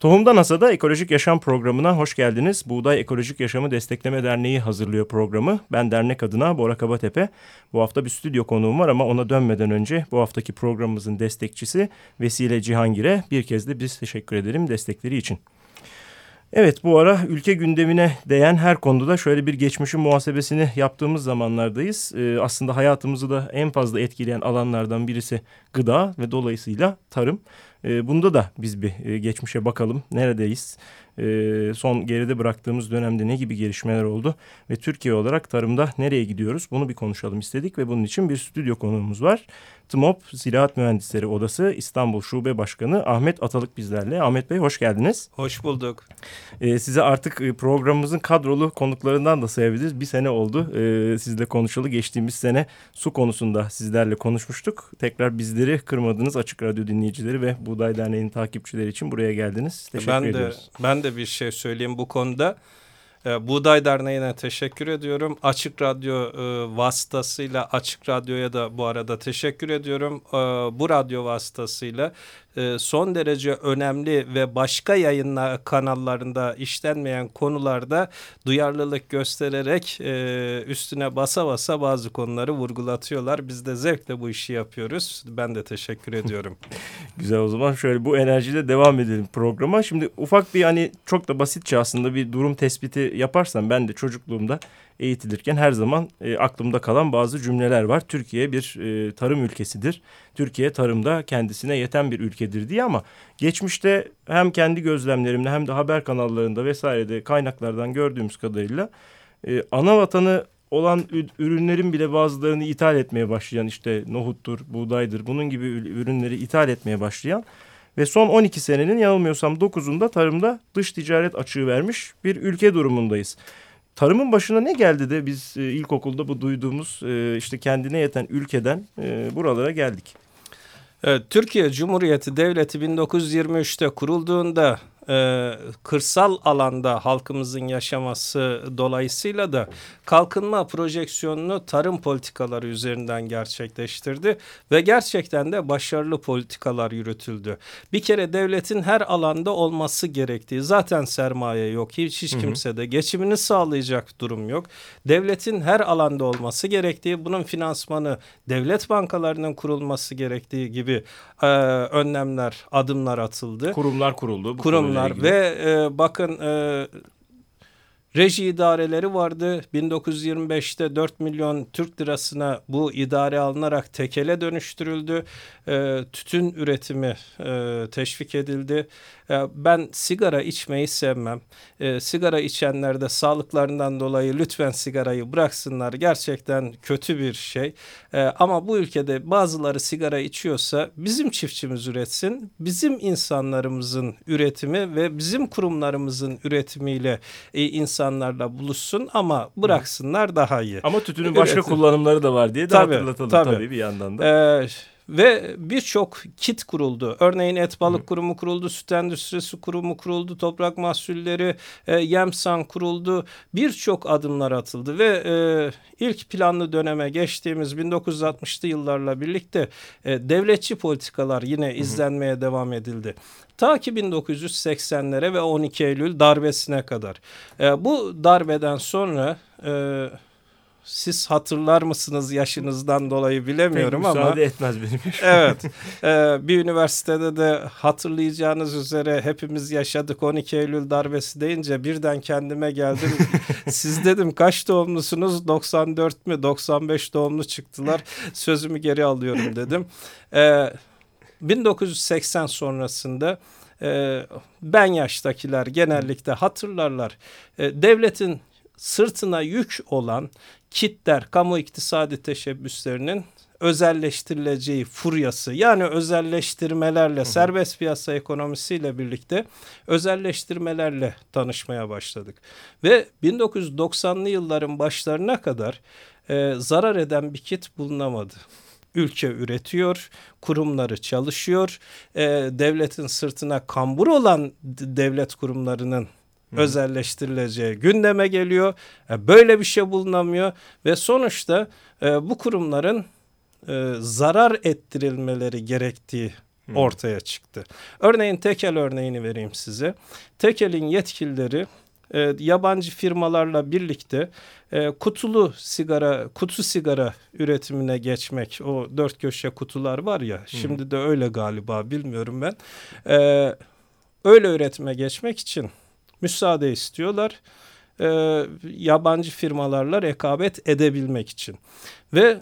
Tohumda NASA'da Ekolojik Yaşam programına hoş geldiniz. Buğday Ekolojik Yaşamı Destekleme Derneği hazırlıyor programı. Ben dernek adına Bora Kabatepe. Bu hafta bir stüdyo konuğum var ama ona dönmeden önce bu haftaki programımızın destekçisi Vesile Cihangir'e bir kez de biz teşekkür edelim destekleri için. Evet bu ara ülke gündemine değen her konuda da şöyle bir geçmişin muhasebesini yaptığımız zamanlardayız. Ee, aslında hayatımızı da en fazla etkileyen alanlardan birisi gıda ve dolayısıyla tarım. Ee, bunda da biz bir e, geçmişe bakalım. Neredeyiz? Ee, son geride bıraktığımız dönemde ne gibi gelişmeler oldu? Ve Türkiye olarak tarımda nereye gidiyoruz? Bunu bir konuşalım istedik ve bunun için bir stüdyo konuğumuz var. TMOP Ziraat Mühendisleri Odası İstanbul Şube Başkanı Ahmet Atalık bizlerle. Ahmet Bey hoş geldiniz. Hoş bulduk. Ee, size artık e, programımızın kadrolu konuklarından da sayabiliriz. Bir sene oldu ee, sizle konuşalı. Geçtiğimiz sene su konusunda sizlerle konuşmuştuk. Tekrar bizleri kırmadınız açık radyo dinleyicileri ve Buğday Derneği'nin takipçileri için buraya geldiniz. Teşekkür ben ediyoruz. De, ben de bir şey söyleyeyim bu konuda. E, Buğday Derneği'ne teşekkür ediyorum. Açık Radyo e, vasıtasıyla Açık Radyo'ya da bu arada teşekkür ediyorum. E, bu radyo vasıtasıyla e, son derece önemli ve başka yayınla kanallarında işlenmeyen konularda duyarlılık göstererek e, üstüne basa basa bazı konuları vurgulatıyorlar. Biz de zevkle bu işi yapıyoruz. Ben de teşekkür ediyorum. Güzel o zaman şöyle bu enerjiyle devam edelim programa. Şimdi ufak bir hani çok da basitçe aslında bir durum tespiti yaparsam ben de çocukluğumda eğitilirken her zaman e, aklımda kalan bazı cümleler var. Türkiye bir e, tarım ülkesidir. Türkiye tarımda kendisine yeten bir ülkedir diye ama geçmişte hem kendi gözlemlerimle hem de haber kanallarında vesairede kaynaklardan gördüğümüz kadarıyla e, ana vatanı olan ürünlerin bile bazılarını ithal etmeye başlayan işte nohuttur, buğdaydır bunun gibi ürünleri ithal etmeye başlayan ve son 12 senenin yanılmıyorsam 9'unda tarımda dış ticaret açığı vermiş bir ülke durumundayız. Tarımın başına ne geldi de biz e, ilkokulda bu duyduğumuz e, işte kendine yeten ülkeden e, buralara geldik? Evet, Türkiye Cumhuriyeti Devleti 1923'te kurulduğunda e, kırsal alanda halkımızın yaşaması dolayısıyla da kalkınma projeksiyonunu tarım politikaları üzerinden gerçekleştirdi ve gerçekten de başarılı politikalar yürütüldü. Bir kere devletin her alanda olması gerektiği zaten sermaye yok hiç hiç kimsede geçimini sağlayacak durum yok. Devletin her alanda olması gerektiği bunun finansmanı devlet bankalarının kurulması gerektiği gibi e, önlemler adımlar atıldı. Kurumlar kuruldu. Bu Var ve e, bakın e, reji idareleri vardı. 1925'te 4 milyon Türk lirasına bu idare alınarak tekele dönüştürüldü. E, tütün üretimi e, teşvik edildi. E, ben sigara içmeyi sevmem. E, sigara içenler de sağlıklarından dolayı lütfen sigarayı bıraksınlar. Gerçekten kötü bir şey. E, ama bu ülkede bazıları sigara içiyorsa bizim çiftçimiz üretsin. Bizim insanlarımızın üretimi ve bizim kurumlarımızın üretimiyle e, insanlarla buluşsun ama bıraksınlar daha iyi. Ama tütünün başka Üretim. kullanımları da var diye de tabii, hatırlatalım tabii. tabii bir yandan da. Ee, ve birçok kit kuruldu. Örneğin Et Balık Hı. Kurumu kuruldu, Süt Endüstrisi Kurumu kuruldu, Toprak Mahsulleri, e, Yemsan kuruldu. Birçok adımlar atıldı ve e, ilk planlı döneme geçtiğimiz 1960'lı yıllarla birlikte e, devletçi politikalar yine Hı. izlenmeye devam edildi. Ta ki 1980'lere ve 12 Eylül darbesine kadar. E, bu darbeden sonra... E, siz hatırlar mısınız yaşınızdan dolayı bilemiyorum Pek ama. etmez benim Evet. E, bir üniversitede de hatırlayacağınız üzere hepimiz yaşadık 12 Eylül darbesi deyince birden kendime geldim. siz dedim kaç doğumlusunuz? 94 mü 95 doğumlu çıktılar. Sözümü geri alıyorum dedim. E, 1980 sonrasında e, ben yaştakiler genellikle hatırlarlar. E, devletin sırtına yük olan kitler, kamu iktisadi teşebbüslerinin özelleştirileceği furyası yani özelleştirmelerle hı hı. serbest piyasa ekonomisiyle birlikte özelleştirmelerle tanışmaya başladık. Ve 1990'lı yılların başlarına kadar e, zarar eden bir kit bulunamadı. Ülke üretiyor, kurumları çalışıyor, e, devletin sırtına kambur olan devlet kurumlarının özelleştirileceği gündeme geliyor. E, böyle bir şey bulunamıyor ve sonuçta e, bu kurumların e, zarar ettirilmeleri gerektiği ortaya çıktı. Örneğin tekel örneğini vereyim size. Tekel'in yetkilileri e, yabancı firmalarla birlikte e, kutulu sigara, kutu sigara üretimine geçmek. O dört köşe kutular var ya, hmm. şimdi de öyle galiba bilmiyorum ben. E, öyle üretime geçmek için müsaade istiyorlar. E, yabancı firmalarla rekabet edebilmek için. Ve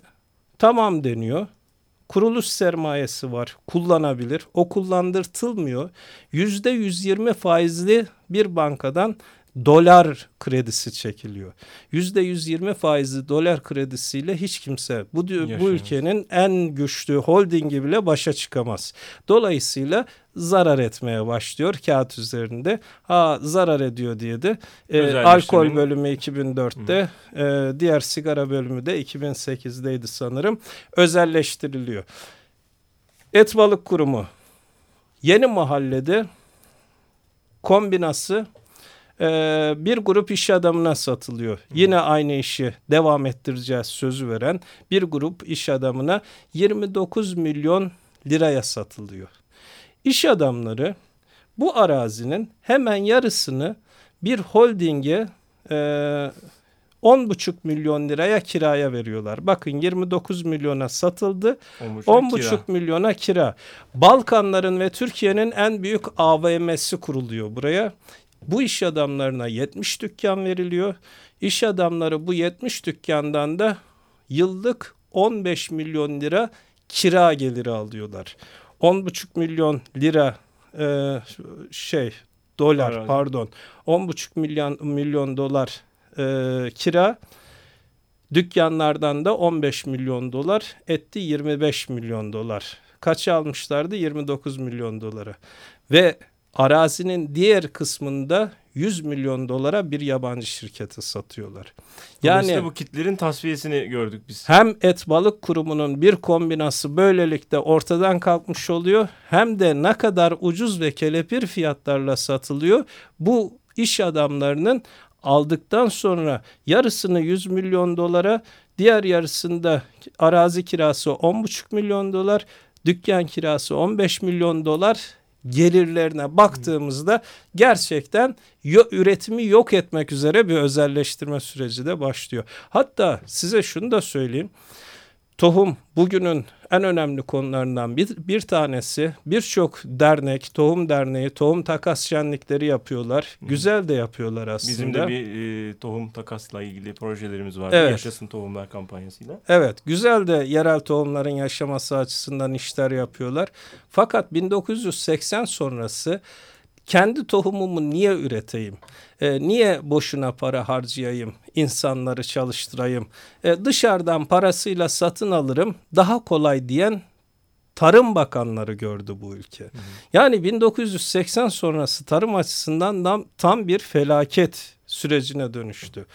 tamam deniyor kuruluş sermayesi var kullanabilir o kullandırtılmıyor yüzde yüz yirmi faizli bir bankadan dolar kredisi çekiliyor. Yüzde 120 faizli dolar kredisiyle hiç kimse bu, bu ülkenin en güçlü holdingi bile başa çıkamaz. Dolayısıyla zarar etmeye başlıyor kağıt üzerinde. Ha zarar ediyor diye de e, alkol bölümü 2004'te e, diğer sigara bölümü de 2008'deydi sanırım özelleştiriliyor. Et Balık Kurumu yeni mahallede kombinası e, bir grup iş adamına satılıyor. Yine aynı işi devam ettireceğiz sözü veren bir grup iş adamına 29 milyon liraya satılıyor. İş adamları bu arazinin hemen yarısını bir holdinge e, 10,5 milyon liraya kiraya veriyorlar. Bakın 29 milyona satıldı. 10,5 milyona kira. Balkanların ve Türkiye'nin en büyük AVM'si kuruluyor buraya. Bu iş adamlarına 70 dükkan veriliyor. İş adamları bu 70 dükkandan da yıllık 15 milyon lira kira geliri alıyorlar. 10,5 milyon lira e, şey dolar Herhalde. pardon 10,5 milyon milyon dolar e, kira dükkanlardan da 15 milyon dolar etti 25 milyon dolar. Kaç almışlardı? 29 milyon dolara. Ve arazinin diğer kısmında 100 milyon dolara bir yabancı şirkete satıyorlar. Yani bu kitlerin tasfiyesini gördük biz. Hem et balık kurumunun bir kombinası böylelikle ortadan kalkmış oluyor hem de ne kadar ucuz ve kelepir fiyatlarla satılıyor. Bu iş adamlarının aldıktan sonra yarısını 100 milyon dolara diğer yarısında arazi kirası 10,5 milyon dolar dükkan kirası 15 milyon dolar gelirlerine baktığımızda gerçekten üretimi yok etmek üzere bir özelleştirme süreci de başlıyor. Hatta size şunu da söyleyeyim. Tohum bugünün en önemli konularından bir, bir tanesi. Birçok dernek, tohum derneği, tohum takas şenlikleri yapıyorlar. Hı. Güzel de yapıyorlar aslında. Bizim de bir e, tohum takasla ilgili projelerimiz var. Evet. Yaşasın Tohumlar kampanyasıyla. Evet, güzel de yerel tohumların yaşaması açısından işler yapıyorlar. Fakat 1980 sonrası kendi tohumumu niye üreteyim? E, niye boşuna para harcayayım? insanları çalıştırayım. E, dışarıdan parasıyla satın alırım daha kolay diyen Tarım Bakanları gördü bu ülke. Hı hı. Yani 1980 sonrası tarım açısından tam, tam bir felaket sürecine dönüştü.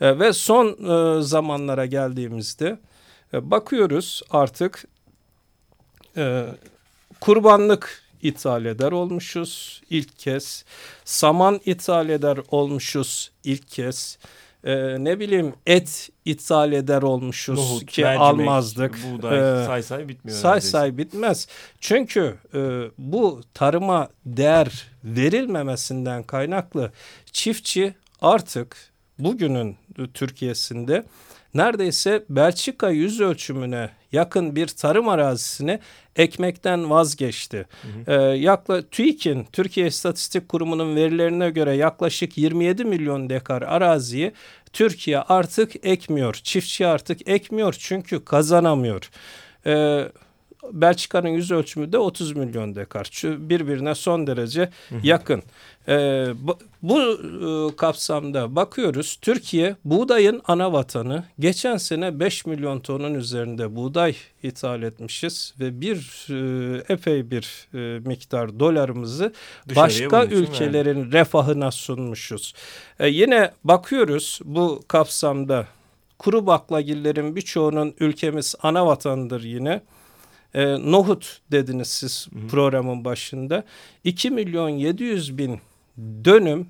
E, ve son e, zamanlara geldiğimizde e, bakıyoruz artık e, kurbanlık ithal eder olmuşuz ilk kez. Saman ithal eder olmuşuz ilk kez. Ee, ne bileyim et ithal eder olmuşuz Nohut, ki mercimek, almazdık. Buğday ee, say say bitmiyor. Say neredeyse. say bitmez. Çünkü e, bu tarıma değer verilmemesinden kaynaklı çiftçi artık bugünün Türkiye'sinde neredeyse Belçika yüz ölçümüne yakın bir tarım arazisini ekmekten vazgeçti. Hı hı. Ee, yakla, TÜİK'in Türkiye İstatistik Kurumu'nun verilerine göre yaklaşık 27 milyon dekar araziyi Türkiye artık ekmiyor. Çiftçi artık ekmiyor çünkü kazanamıyor. Ee, Belçika'nın yüz ölçümü de 30 milyon dekar. Birbirine son derece yakın. Ee, bu, bu e, kapsamda bakıyoruz. Türkiye buğdayın ana vatanı. Geçen sene 5 milyon tonun üzerinde buğday ithal etmişiz ve bir e, epey bir e, miktar dolarımızı Dışarıya başka ülkelerin yani. refahına sunmuşuz. Ee, yine bakıyoruz bu kapsamda kuru baklagillerin birçoğunun ülkemiz ana vatanıdır yine. E, nohut dediniz siz Hı. programın başında. 2 milyon 700 bin dönüm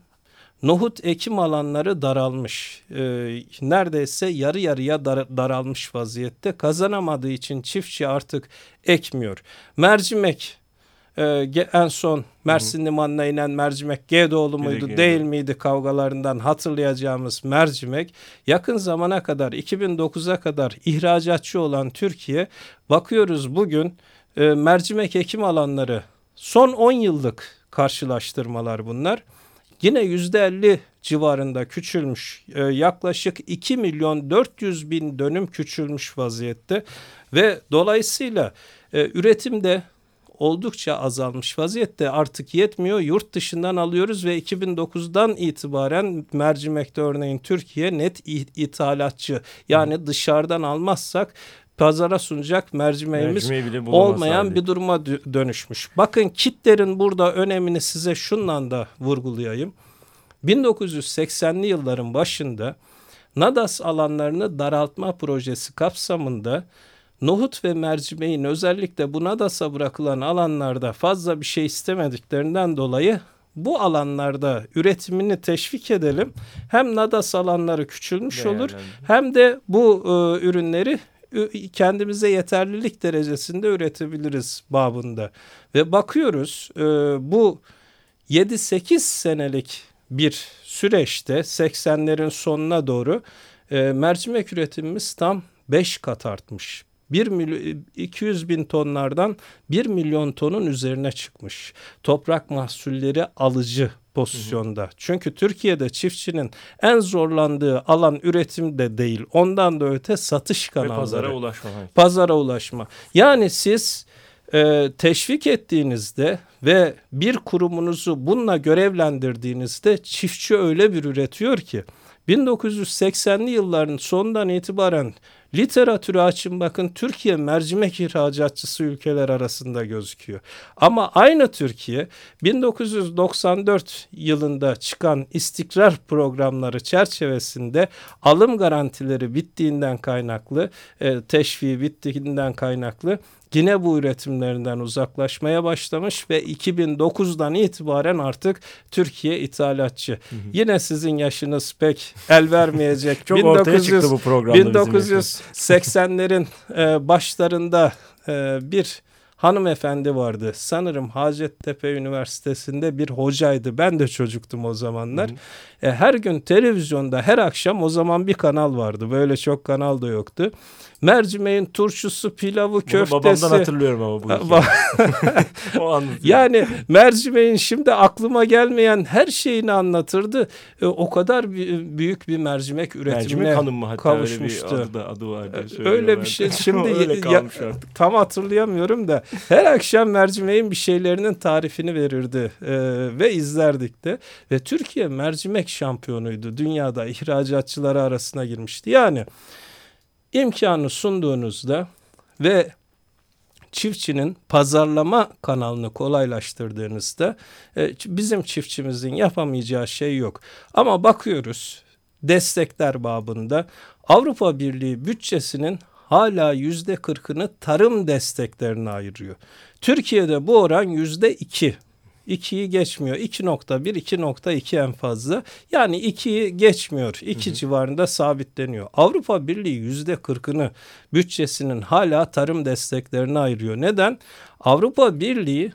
nohut ekim alanları daralmış. E, neredeyse yarı yarıya dar, daralmış vaziyette. Kazanamadığı için çiftçi artık ekmiyor. Mercimek e, en son Mersin Limanı'na inen mercimek Gedoğlu muydu G değil miydi kavgalarından hatırlayacağımız mercimek yakın zamana kadar 2009'a kadar ihracatçı olan Türkiye bakıyoruz bugün e, mercimek ekim alanları son 10 yıllık karşılaştırmalar bunlar. Yine yüzde 50 civarında küçülmüş. E, yaklaşık 2 milyon 400 bin dönüm küçülmüş vaziyette ve dolayısıyla e, üretimde oldukça azalmış vaziyette artık yetmiyor. Yurt dışından alıyoruz ve 2009'dan itibaren mercimekte örneğin Türkiye net ithalatçı. Yani dışarıdan almazsak pazara sunacak mercimeğimiz olmayan hali. bir duruma dönüşmüş. Bakın kitlerin burada önemini size şundan da vurgulayayım. 1980'li yılların başında Nadas alanlarını daraltma projesi kapsamında nohut ve mercimeğin özellikle bu Nadas'a bırakılan alanlarda fazla bir şey istemediklerinden dolayı bu alanlarda üretimini teşvik edelim. Hem Nadas alanları küçülmüş olur hem de bu e, ürünleri kendimize yeterlilik derecesinde üretebiliriz babında. Ve bakıyoruz e, bu 7-8 senelik bir süreçte 80'lerin sonuna doğru e, mercimek üretimimiz tam 5 kat artmış. 1 milyon, 200 bin tonlardan 1 milyon tonun üzerine çıkmış. Toprak mahsulleri alıcı pozisyonda. Hı hı. Çünkü Türkiye'de çiftçinin en zorlandığı alan üretim de değil. Ondan da öte satış kanalları. Ve pazara ulaşma. Pazara ulaşma. Yani siz e, teşvik ettiğinizde ve bir kurumunuzu bununla görevlendirdiğinizde çiftçi öyle bir üretiyor ki 1980'li yılların sonundan itibaren literatürü açın bakın Türkiye mercimek ihracatçısı ülkeler arasında gözüküyor. Ama aynı Türkiye 1994 yılında çıkan istikrar programları çerçevesinde alım garantileri bittiğinden kaynaklı, e, teşviği bittiğinden kaynaklı yine bu üretimlerinden uzaklaşmaya başlamış ve 2009'dan itibaren artık Türkiye ithalatçı. Hı hı. Yine sizin yaşınız pek el vermeyecek. Çok 1900, ortaya çıktı bu programda 1980'lerin e, başlarında e, bir hanımefendi vardı. Sanırım Hacettepe Üniversitesi'nde bir hocaydı. Ben de çocuktum o zamanlar. Hı hı. E, her gün televizyonda her akşam o zaman bir kanal vardı. Böyle çok kanal da yoktu. Mercimeğin turşusu, pilavı, köftesi. Bunu babamdan hatırlıyorum ama bu o Yani mercimeğin şimdi aklıma gelmeyen her şeyini anlatırdı. E, o kadar büyük bir mercimek üretimine mercimek hanım mı hatta kavuşmuştu. Öyle bir adı, da, adı vardı. Öyle bir şey. Şimdi ya, tam hatırlayamıyorum da her akşam mercimeğin bir şeylerinin tarifini verirdi e, ve izlerdik de. Ve Türkiye mercimek şampiyonuydu. Dünyada ihracatçıları arasına girmişti. Yani imkanı sunduğunuzda ve çiftçinin pazarlama kanalını kolaylaştırdığınızda e, bizim çiftçimizin yapamayacağı şey yok. Ama bakıyoruz destekler babında Avrupa Birliği bütçesinin hala yüzde kırkını tarım desteklerine ayırıyor. Türkiye'de bu oran yüzde iki. 2'yi geçmiyor. 2.1, 2.2 en fazla. Yani 2'yi geçmiyor. 2 civarında sabitleniyor. Avrupa Birliği %40'ını bütçesinin hala tarım desteklerine ayırıyor. Neden? Avrupa Birliği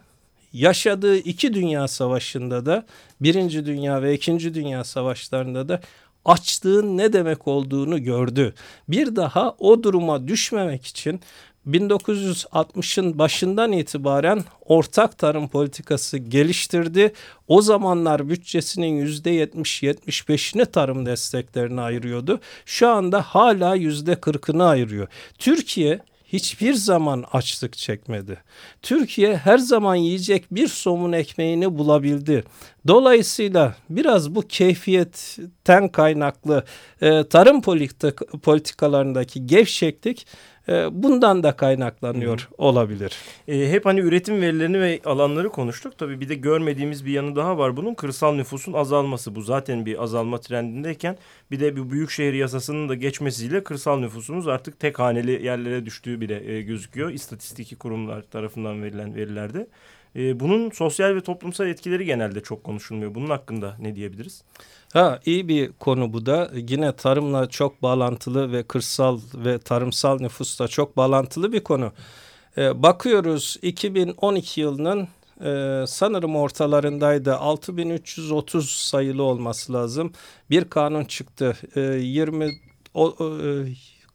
yaşadığı iki dünya savaşında da birinci dünya ve ikinci dünya savaşlarında da açlığın ne demek olduğunu gördü. Bir daha o duruma düşmemek için 1960'ın başından itibaren ortak tarım politikası geliştirdi. O zamanlar bütçesinin %70-75'ini tarım desteklerine ayırıyordu. Şu anda hala %40'ını ayırıyor. Türkiye hiçbir zaman açlık çekmedi. Türkiye her zaman yiyecek bir somun ekmeğini bulabildi. Dolayısıyla biraz bu keyfiyetten kaynaklı e, tarım politik, politikalarındaki gevşeklik e, bundan da kaynaklanıyor Hı. olabilir. E, hep hani üretim verilerini ve alanları konuştuk. Tabii bir de görmediğimiz bir yanı daha var bunun. Kırsal nüfusun azalması. Bu zaten bir azalma trendindeyken bir de bu büyükşehir yasasının da geçmesiyle kırsal nüfusumuz artık tek haneli yerlere düştüğü bile e, gözüküyor. İstatistiki kurumlar tarafından verilen verilerde. E, bunun sosyal ve toplumsal etkileri genelde çok konuşulmuyor. Bunun hakkında ne diyebiliriz? Ha iyi bir konu bu da. Yine tarımla çok bağlantılı ve kırsal ve tarımsal nüfusla çok bağlantılı bir konu. Ee, bakıyoruz 2012 yılının e, sanırım ortalarındaydı. 6330 sayılı olması lazım. Bir kanun çıktı. E, 20 o, e,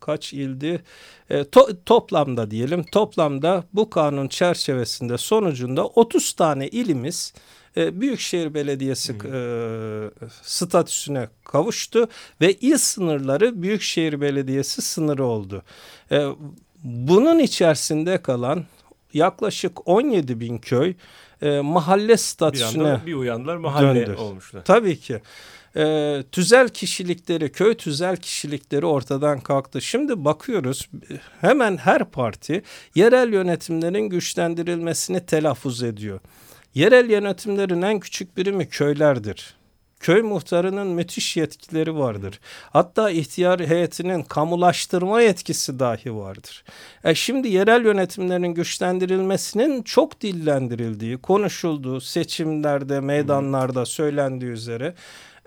kaç ildi? E, to, toplamda diyelim. Toplamda bu kanun çerçevesinde sonucunda 30 tane ilimiz e, Büyükşehir Belediyesi hmm. e, statüsüne kavuştu ve il sınırları Büyükşehir Belediyesi sınırı oldu. E, bunun içerisinde kalan yaklaşık 17 bin köy e, mahalle statüsüne bir, bir uyandılar mahalle döndü. olmuşlar. Tabii ki. E, tüzel kişilikleri, köy tüzel kişilikleri ortadan kalktı. Şimdi bakıyoruz hemen her parti yerel yönetimlerin güçlendirilmesini telaffuz ediyor. Yerel yönetimlerin en küçük birimi köylerdir. Köy muhtarının müthiş yetkileri vardır. Hatta ihtiyar heyetinin kamulaştırma yetkisi dahi vardır. E şimdi yerel yönetimlerin güçlendirilmesinin çok dillendirildiği, konuşulduğu, seçimlerde, meydanlarda söylendiği üzere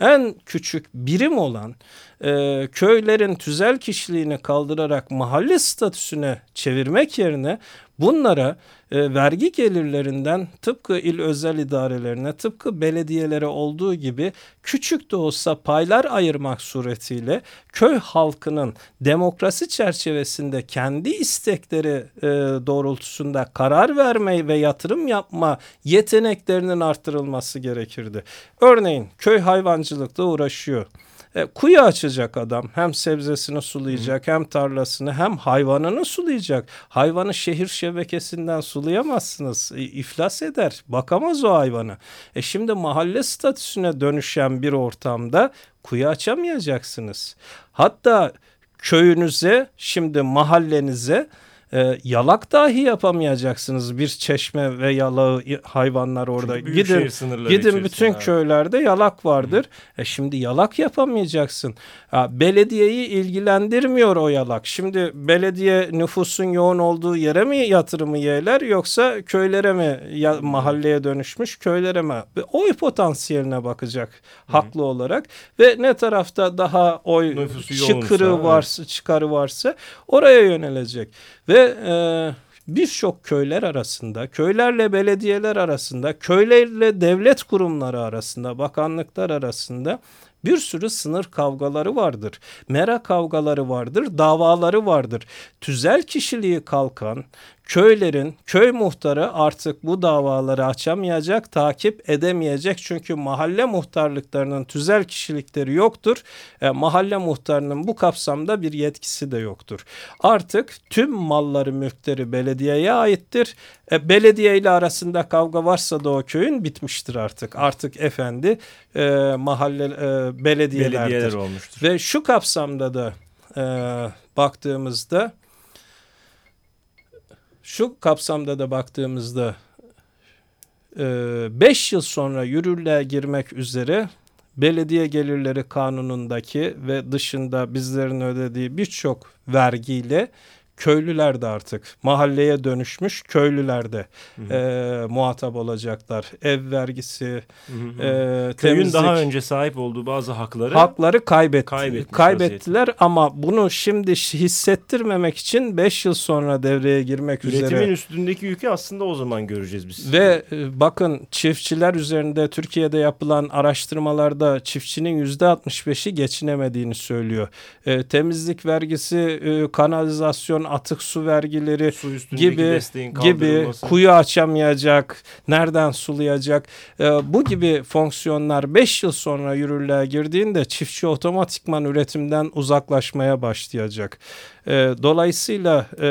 en küçük birim olan e, köylerin tüzel kişiliğini kaldırarak mahalle statüsüne çevirmek yerine bunlara e, vergi gelirlerinden tıpkı il özel idarelerine tıpkı belediyelere olduğu gibi küçük de olsa paylar ayırmak suretiyle köy halkının demokrasi çerçevesinde kendi istekleri e, doğrultusunda karar vermeyi ve yatırım yapma yeteneklerinin arttırılması gerekirdi. Örneğin köy hayvancılıkla uğraşıyor. E, kuyu açacak adam. Hem sebzesini sulayacak, hem tarlasını, hem hayvanını sulayacak. Hayvanı şehir şebekesinden sulayamazsınız. E, iflas eder. Bakamaz o hayvanı. E şimdi mahalle statüsüne dönüşen bir ortamda kuyu açamayacaksınız. Hatta köyünüze, şimdi mahallenize e, yalak dahi yapamayacaksınız. Bir çeşme ve yalağı hayvanlar orada. Gidin gidin bütün abi. köylerde yalak vardır. Hı. E şimdi yalak yapamayacaksın. Ha, belediyeyi ilgilendirmiyor o yalak. Şimdi belediye nüfusun yoğun olduğu yere mi yatırımı yerler yoksa köylere mi ya, mahalleye dönüşmüş köylere mi? Oy potansiyeline bakacak Hı. haklı olarak ve ne tarafta daha oy Nüfusu çıkırı yoğunsa, varsa evet. çıkarı varsa oraya yönelecek. Ve e, birçok köyler arasında, köylerle belediyeler arasında, köylerle devlet kurumları arasında, bakanlıklar arasında bir sürü sınır kavgaları vardır. Mera kavgaları vardır, davaları vardır. Tüzel kişiliği kalkan, köylerin, köy muhtarı artık bu davaları açamayacak, takip edemeyecek. Çünkü mahalle muhtarlıklarının tüzel kişilikleri yoktur. E, mahalle muhtarının bu kapsamda bir yetkisi de yoktur. Artık tüm malları mülkleri belediyeye aittir. E, belediye ile arasında kavga varsa da o köyün bitmiştir artık. Artık efendi e, mahalle e, belediyelerdir. Belediyeler olmuştur. Ve şu kapsamda da e, baktığımızda şu kapsamda da baktığımızda 5 e, yıl sonra yürürlüğe girmek üzere belediye gelirleri kanunundaki ve dışında bizlerin ödediği birçok vergiyle köylüler de artık mahalleye dönüşmüş köylüler de e, muhatap olacaklar. Ev vergisi, hı hı. E, köyün temizlik, daha önce sahip olduğu bazı hakları hakları kaybetti, kaybettiler ama bunu şimdi hissettirmemek için 5 yıl sonra devreye girmek Üretimin üzere. Üretimin üstündeki yükü aslında o zaman göreceğiz biz. Ve e, bakın çiftçiler üzerinde Türkiye'de yapılan araştırmalarda çiftçinin yüzde 65'i geçinemediğini söylüyor. E, temizlik vergisi, e, kanalizasyon, atık su vergileri su gibi gibi kuyu açamayacak, nereden sulayacak e, bu gibi fonksiyonlar 5 yıl sonra yürürlüğe girdiğinde çiftçi otomatikman üretimden uzaklaşmaya başlayacak. E, dolayısıyla e,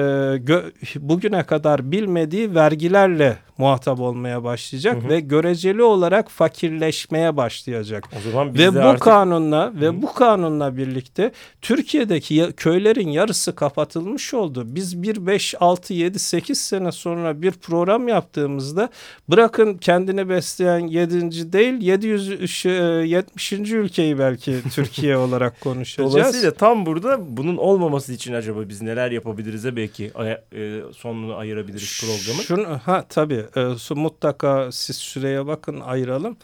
bugüne kadar bilmediği vergilerle muhatap olmaya başlayacak hı hı. ve göreceli olarak fakirleşmeye başlayacak. O zaman ve bu artık... kanunla ve hı. bu kanunla birlikte Türkiye'deki köylerin yarısı kapatılmış oldu. Biz bir 5 6 7 8 sene sonra bir program yaptığımızda bırakın kendini besleyen 7. değil 770. ülkeyi belki Türkiye olarak konuşacağız. Dolayısıyla tam burada bunun olmaması için acaba biz neler yapabiliriz belki e, sonunu ayırabiliriz programı. Şunu, ha tabii e, mutlaka siz süreye bakın ayıralım.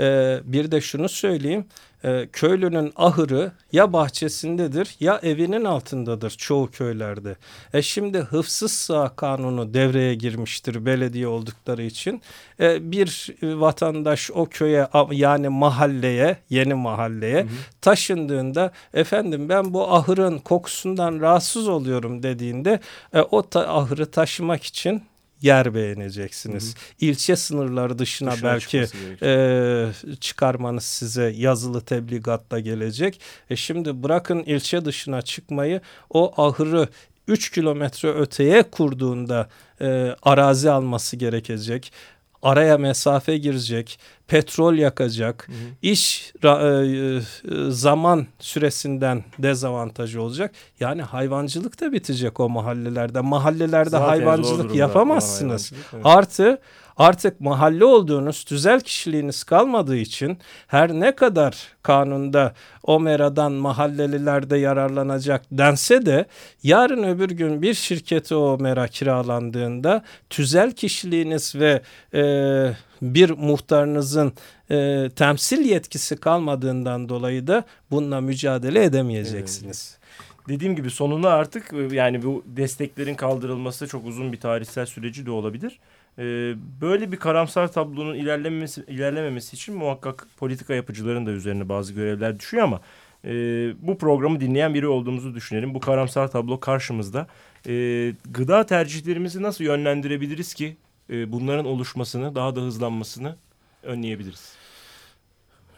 E, bir de şunu söyleyeyim e, köylünün ahırı ya bahçesindedir ya evinin altındadır çoğu köylerde. E şimdi hıfsız sağ kanunu devreye girmiştir belediye oldukları için. E, bir vatandaş o köye yani mahalleye yeni mahalleye hı hı. taşındığında efendim ben bu ahırın kokusundan rahatsız oluyorum dediğinde e, o ta ahırı taşımak için yer beğeneceksiniz. Hı hı. İlçe sınırları dışına, dışına belki e, çıkarmanız size yazılı tebligatla gelecek. E şimdi bırakın ilçe dışına çıkmayı o ahırı 3 kilometre öteye kurduğunda e, arazi alması gerekecek araya mesafe girecek, petrol yakacak, hı hı. iş e, e, zaman süresinden dezavantajı olacak. Yani hayvancılık da bitecek o mahallelerde. Mahallelerde Zaten hayvancılık yapamazsınız. Hayvancılık, evet. Artı artık mahalle olduğunuz tüzel kişiliğiniz kalmadığı için her ne kadar kanunda o meradan mahallelilerde yararlanacak dense de yarın öbür gün bir şirketi o mera kiralandığında tüzel kişiliğiniz ve e, bir muhtarınızın e, temsil yetkisi kalmadığından dolayı da bununla mücadele edemeyeceksiniz. Evet. Dediğim gibi sonunda artık e, yani bu desteklerin kaldırılması çok uzun bir tarihsel süreci de olabilir. Ee, böyle bir karamsar tablonun ilerlememesi, ilerlememesi için muhakkak politika yapıcıların da üzerine bazı görevler düşüyor ama e, bu programı dinleyen biri olduğumuzu düşünelim. Bu karamsar tablo karşımızda. E, gıda tercihlerimizi nasıl yönlendirebiliriz ki e, bunların oluşmasını, daha da hızlanmasını önleyebiliriz?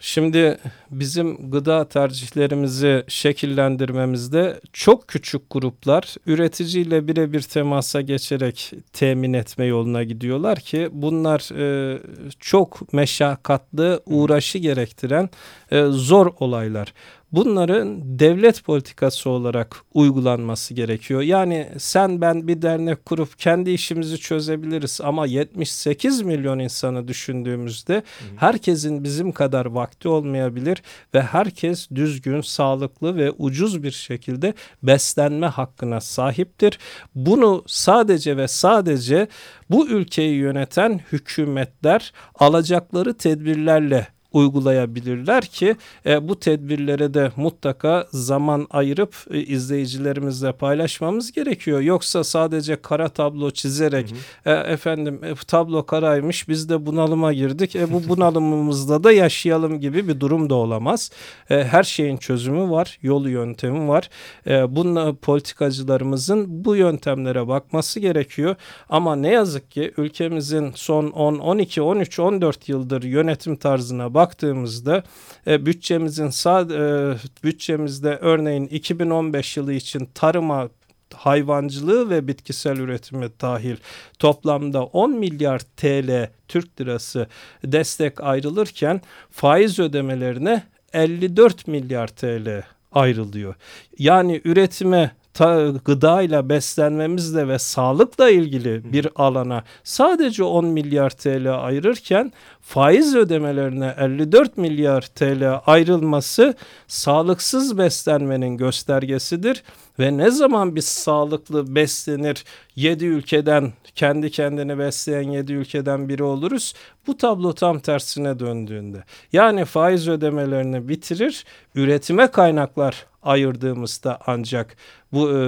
Şimdi bizim gıda tercihlerimizi şekillendirmemizde çok küçük gruplar üreticiyle birebir temasa geçerek temin etme yoluna gidiyorlar ki bunlar e, çok meşakkatli, uğraşı gerektiren e, zor olaylar bunların devlet politikası olarak uygulanması gerekiyor. Yani sen ben bir dernek kurup kendi işimizi çözebiliriz ama 78 milyon insanı düşündüğümüzde herkesin bizim kadar vakti olmayabilir ve herkes düzgün, sağlıklı ve ucuz bir şekilde beslenme hakkına sahiptir. Bunu sadece ve sadece bu ülkeyi yöneten hükümetler alacakları tedbirlerle uygulayabilirler ki e, bu tedbirlere de mutlaka zaman ayırıp e, izleyicilerimizle paylaşmamız gerekiyor. Yoksa sadece kara tablo çizerek hı hı. E, efendim e, tablo karaymış biz de bunalıma girdik. E, bu bunalımımızda da yaşayalım gibi bir durum da olamaz. E, her şeyin çözümü var, yolu yöntemi var. E, bununla politikacılarımızın bu yöntemlere bakması gerekiyor. Ama ne yazık ki ülkemizin son 10, 12, 13, 14 yıldır yönetim tarzına bak baktığımızda e, bütçemizin e, bütçemizde örneğin 2015 yılı için tarıma hayvancılığı ve bitkisel üretimi dahil toplamda 10 milyar TL Türk lirası destek ayrılırken faiz ödemelerine 54 milyar TL ayrılıyor. Yani üretime ta, gıdayla beslenmemizle ve sağlıkla ilgili bir alana sadece 10 milyar TL ayırırken faiz ödemelerine 54 milyar TL ayrılması sağlıksız beslenmenin göstergesidir ve ne zaman biz sağlıklı beslenir 7 ülkeden kendi kendini besleyen 7 ülkeden biri oluruz bu tablo tam tersine döndüğünde. Yani faiz ödemelerini bitirir üretime kaynaklar ayırdığımızda ancak bu e,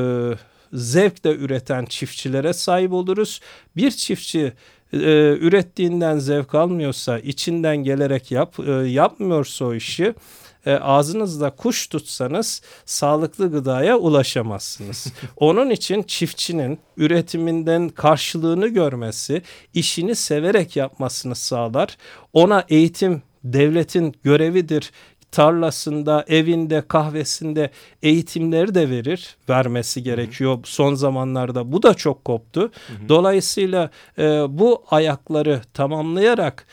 zevkle üreten çiftçilere sahip oluruz. Bir çiftçi e, ürettiğinden zevk almıyorsa, içinden gelerek yap, e, yapmıyorsa o işi e, ağzınızda kuş tutsanız sağlıklı gıdaya ulaşamazsınız. Onun için çiftçinin üretiminden karşılığını görmesi, işini severek yapmasını sağlar. Ona eğitim devletin görevidir tarlasında, evinde, kahvesinde eğitimleri de verir, vermesi gerekiyor. Hı hı. Son zamanlarda bu da çok koptu. Hı hı. Dolayısıyla e, bu ayakları tamamlayarak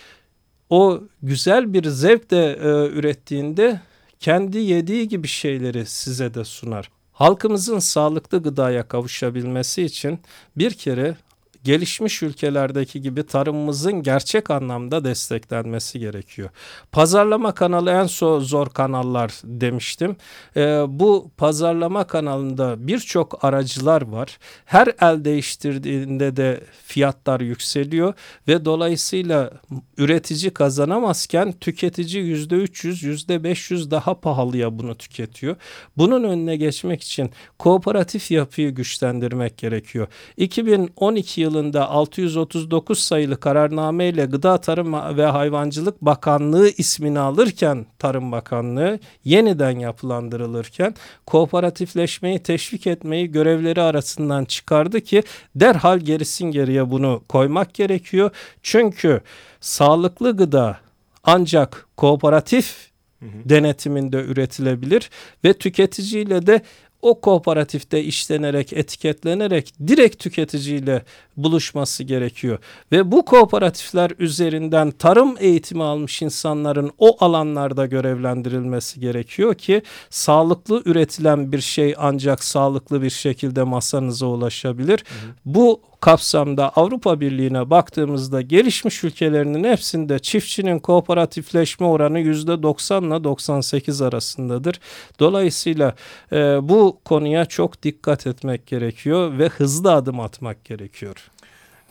o güzel bir zevkle e, ürettiğinde kendi yediği gibi şeyleri size de sunar. Halkımızın sağlıklı gıdaya kavuşabilmesi için bir kere gelişmiş ülkelerdeki gibi tarımımızın gerçek anlamda desteklenmesi gerekiyor. Pazarlama kanalı en zor kanallar demiştim. E, bu pazarlama kanalında birçok aracılar var. Her el değiştirdiğinde de fiyatlar yükseliyor ve dolayısıyla üretici kazanamazken tüketici %300, %500 daha pahalıya bunu tüketiyor. Bunun önüne geçmek için kooperatif yapıyı güçlendirmek gerekiyor. 2012 yılında 639 sayılı kararname ile Gıda Tarım ve Hayvancılık Bakanlığı ismini alırken Tarım Bakanlığı yeniden yapılandırılırken kooperatifleşmeyi teşvik etmeyi görevleri arasından çıkardı ki derhal gerisin geriye bunu koymak gerekiyor. Çünkü sağlıklı gıda ancak kooperatif denetiminde üretilebilir ve tüketiciyle de o kooperatifte işlenerek, etiketlenerek direkt tüketiciyle buluşması gerekiyor. Ve bu kooperatifler üzerinden tarım eğitimi almış insanların o alanlarda görevlendirilmesi gerekiyor ki sağlıklı üretilen bir şey ancak sağlıklı bir şekilde masanıza ulaşabilir. Hı hı. Bu kapsamda Avrupa Birliği'ne baktığımızda gelişmiş ülkelerinin hepsinde çiftçinin kooperatifleşme oranı %90 ile 98 arasındadır. Dolayısıyla e, bu konuya çok dikkat etmek gerekiyor ve hızlı adım atmak gerekiyor.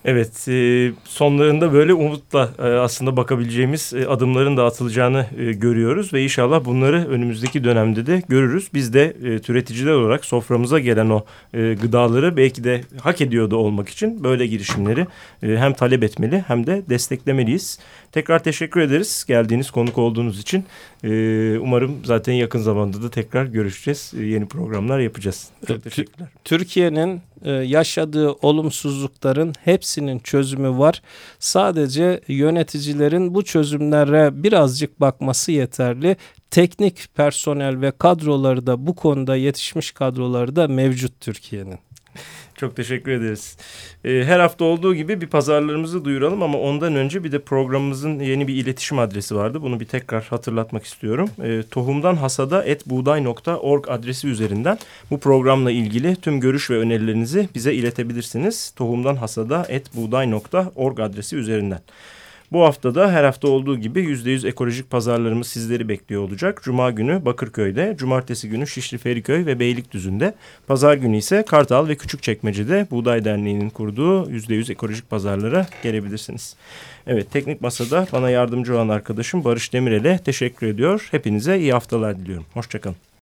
Evet e, sonlarında böyle umutla e, aslında bakabileceğimiz e, adımların da atılacağını görüyoruz ve inşallah bunları önümüzdeki dönemde de görürüz. Biz de türeticiler olarak soframıza gelen o gıdaları belki de hak ediyordu olmak için böyle girişimleri hem talep etmeli hem de desteklemeliyiz. Tekrar teşekkür ederiz geldiğiniz konuk olduğunuz için. Umarım zaten yakın zamanda da tekrar görüşeceğiz. Yeni programlar yapacağız. Çok teşekkürler. Türkiye'nin yaşadığı olumsuzlukların hepsi hepsinin çözümü var. Sadece yöneticilerin bu çözümlere birazcık bakması yeterli. Teknik personel ve kadroları da bu konuda yetişmiş kadroları da mevcut Türkiye'nin. Çok teşekkür ederiz. Ee, her hafta olduğu gibi bir pazarlarımızı duyuralım ama ondan önce bir de programımızın yeni bir iletişim adresi vardı. Bunu bir tekrar hatırlatmak istiyorum. Ee, tohumdan hasada etbuğday.org adresi üzerinden bu programla ilgili tüm görüş ve önerilerinizi bize iletebilirsiniz. Tohumdan hasada etbuğday.org adresi üzerinden. Bu hafta da her hafta olduğu gibi %100 ekolojik pazarlarımız sizleri bekliyor olacak. Cuma günü Bakırköy'de, cumartesi günü Şişli Feriköy ve Beylikdüzü'nde, pazar günü ise Kartal ve Küçükçekmece'de Buğday Derneği'nin kurduğu %100 ekolojik pazarlara gelebilirsiniz. Evet teknik masada bana yardımcı olan arkadaşım Barış Demirel'e teşekkür ediyor. Hepinize iyi haftalar diliyorum. Hoşçakalın.